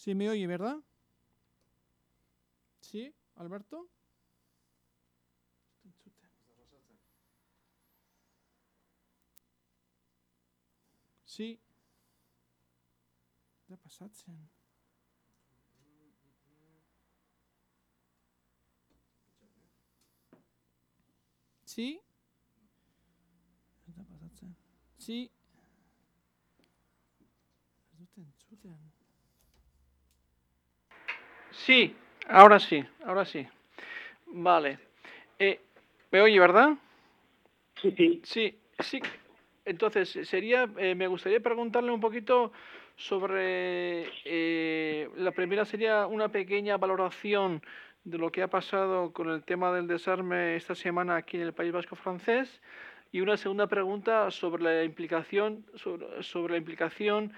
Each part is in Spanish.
Sí, me oye, ¿verdad? Sí, Alberto. Sí. Da pasatzen. Sí. Da pasatzen. Sí. Entzuten. Sí, ahora sí, ahora sí. Vale. Eh, ¿Me oye, verdad? Sí, sí. Sí, sí. Entonces, sería, eh, me gustaría preguntarle un poquito sobre, eh, la primera sería una pequeña valoración de lo que ha pasado con el tema del desarme esta semana aquí en el País Vasco francés y una segunda pregunta sobre la implicación, sobre, sobre la implicación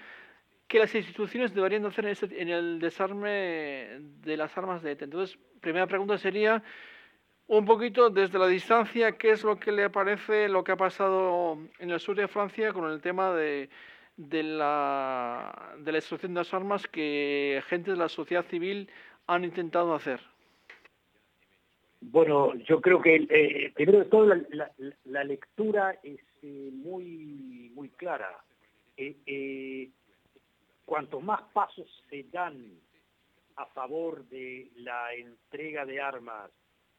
que las instituciones deberían hacer en, el desarme de las armas de ETA. Entonces, primera pregunta sería un poquito desde la distancia, ¿qué es lo que le parece lo que ha pasado en el sur de Francia con el tema de, de la, de la extracción de las armas que gente de la sociedad civil han intentado hacer? Bueno, yo creo que eh, primero de todo la, lectura es eh, muy, muy clara. Eh, cuanto más pasos se dan a favor de la entrega de armas,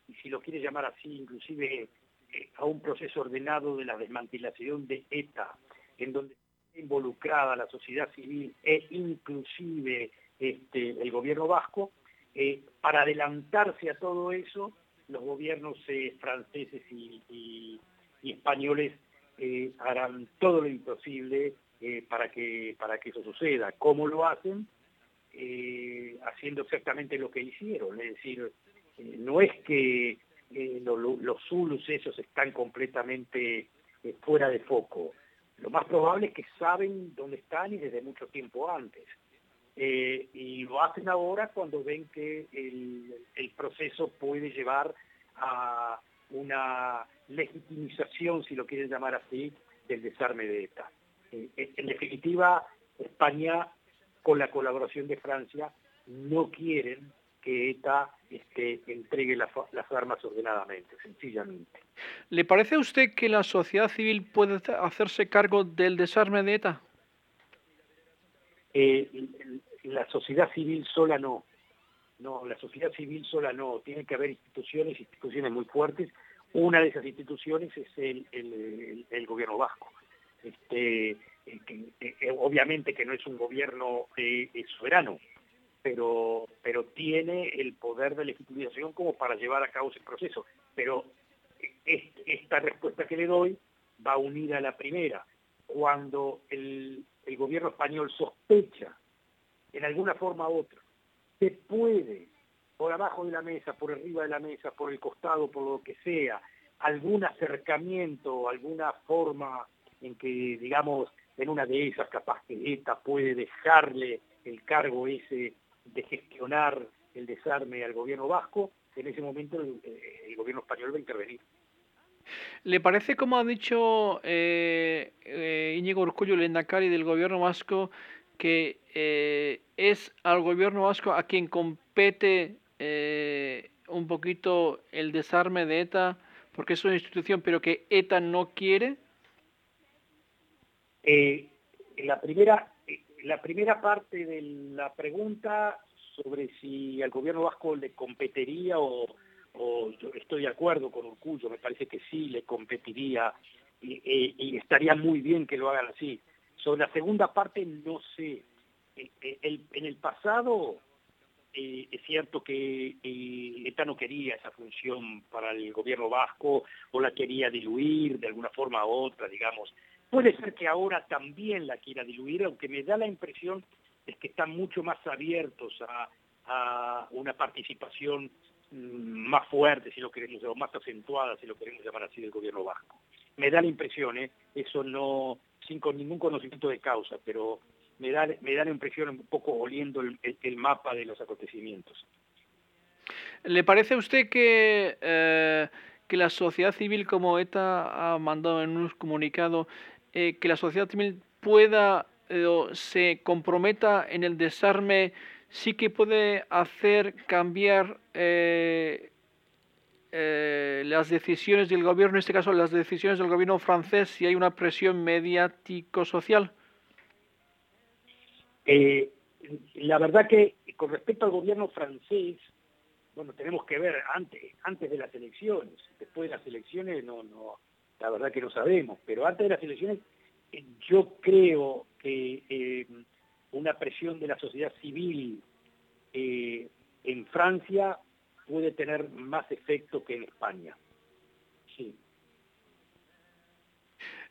y si lo quiere llamar así, inclusive eh, a un proceso ordenado de la desmantelación de ETA, en donde está involucrada la sociedad civil e inclusive este, el gobierno vasco, eh, para adelantarse a todo eso, los gobiernos eh, franceses y, y- españoles harán todo lo imposible eh, para, que, para que eso suceda. ¿Cómo lo hacen? Eh, haciendo exactamente lo que hicieron, es decir, eh, no es que lo- lo- los Zulus esos están completamente fuera de foco. Lo más probable es que saben dónde están y desde mucho tiempo antes. Y lo hacen ahora cuando ven que el, el proceso puede llevar a una legitimización, si lo quieren llamar así, del desarme de ETA. Eh, en definitiva, España, con la colaboración de Francia, no quieren que ETA este, entregue las, las armas ordenadamente, sencillamente. ¿Le parece a usted que la sociedad civil puede hace- hacerse cargo del desarme de ETA? Eh, la sociedad civil sola no. No, la sociedad civil sola no. Tiene que haber instituciones, instituciones muy fuertes. Una de esas instituciones es el, el- el- el gobierno vasco. Este, eh, obviamente que no es un gobierno eh, eh, soberano, pero, pero tiene el poder de legitimización como para llevar a cabo ese proceso. Pero es- esta respuesta que le doy va unida a la primera. Cuando el, gobierno español sospecha, en alguna forma u otra, que puede, por abajo de la mesa, por arriba de la mesa, por el costado, por lo que sea, algún acercamiento, alguna forma en que, digamos, en una de esas capaz que ETA puede dejarle el cargo ese de gestionar el desarme al gobierno vasco, en ese momento el, eh, gobierno español va a intervenir. ¿Le parece, como ha dicho eh, eh, Íñigo Urkullu, el endacari del gobierno vasco, que eh, es al gobierno vasco a quien compete eh, un poquito el desarme de ETA, porque es una institución, pero que ETA no quiere? Eh, la, primera, eh, la primera parte de la pregunta sobre si al gobierno vasco le competiría o, estoy de acuerdo con Urcullo, me parece que sí le competiría y, y- estaría muy bien que lo hagan así. Sobre la segunda parte no sé. Eh, eh, en el pasado eh, es cierto que eh, ETA no quería esa función para el gobierno vasco o la quería diluir de alguna forma u otra, digamos. Puede ser que ahora también la quiera diluir, aunque me da la impresión es que están mucho más abiertos a, una participación mm, más fuerte, si lo queremos, o más acentuada, si lo queremos llamar así, del gobierno vasco. Me da la impresión, ¿eh? eso no, sin ningún conocimiento de causa, pero me da, me da la impresión un poco oliendo el mapa de los acontecimientos. ¿Le parece a usted que, eh, que la sociedad civil, como ETA ha mandado en un comunicado, eh, que la sociedad civil pueda eh, o se comprometa en el desarme sí que puede hacer cambiar eh, las decisiones del gobierno, en este caso las decisiones del gobierno francés, si hay una presión mediático-social? La verdad que con respecto al gobierno francés, bueno, tenemos que ver antes, antes de las elecciones, después de las elecciones no, la verdad que no sabemos, pero antes de las elecciones yo creo que una presión de la sociedad civil eh, en Francia puede tener más efecto que en España. Sí.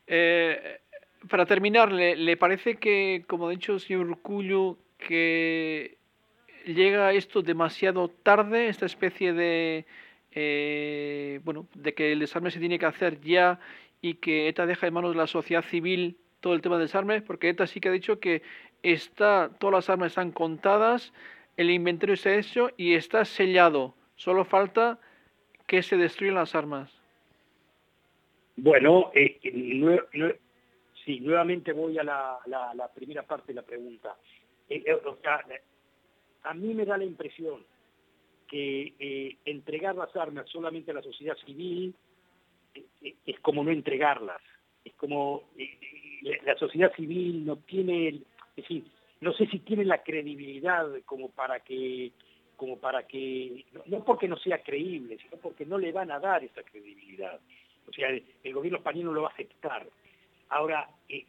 Eh, para terminar, ¿le, parece que, como ha dicho el señor Cuyo, que llega esto demasiado tarde, esta especie de, eh, bueno, de que el desarme se tiene que hacer ya y que ETA deja en manos de la sociedad civil todo el tema del desarme? Porque ETA sí que ha dicho que está, todas las armas están contadas, el inventario está hecho y está sellado. Solo falta que se destruyan las armas. Bueno, eh, sí, nuevamente voy a la, primera parte de la pregunta. Eh, eh, a mí me da la impresión que entregar las armas solamente a la sociedad civil es como no entregarlas. Es como la sociedad civil no tiene, decir, no sé si tiene la credibilidad como para que, como para que, no porque no sea creíble, sino porque no le van a dar esa credibilidad. O sea, el, gobierno español no lo va a aceptar. Ahora, eh,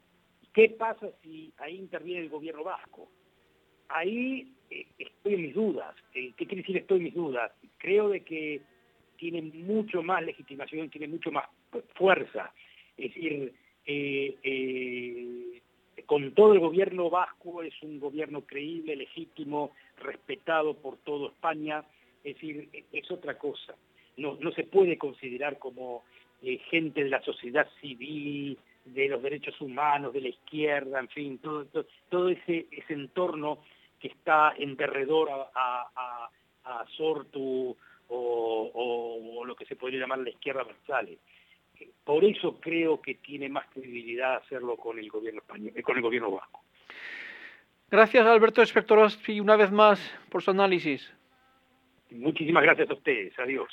¿qué pasa si ahí interviene el gobierno vasco? Ahí eh, estoy en mis dudas. Eh, ¿Qué quiere decir estoy en mis dudas? Creo de que tiene mucho más legitimación, tiene mucho más fuerza. Es decir, con todo el gobierno vasco es un gobierno creíble, legítimo, respetado por toda España, es decir, es otra cosa. No, se puede considerar como eh, gente de la sociedad civil, de los derechos humanos, de la izquierda, en fin, todo, ese entorno que está en derredor a, a, Sortu o, o, lo que se podría llamar la izquierda González. Por eso creo que tiene más credibilidad hacerlo con el gobierno español, eh, con el gobierno vasco. Gracias Alberto y una vez más por su análisis. Muchísimas gracias a ustedes. Adiós.